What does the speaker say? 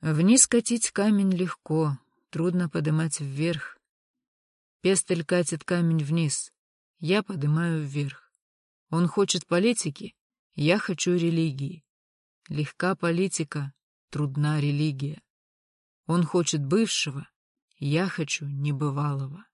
Вниз катить камень легко, трудно подымать вверх. Пестель катит камень вниз, я поднимаю вверх. Он хочет политики, я хочу религии. Легка политика, трудна религия. Он хочет бывшего, я хочу небывалого.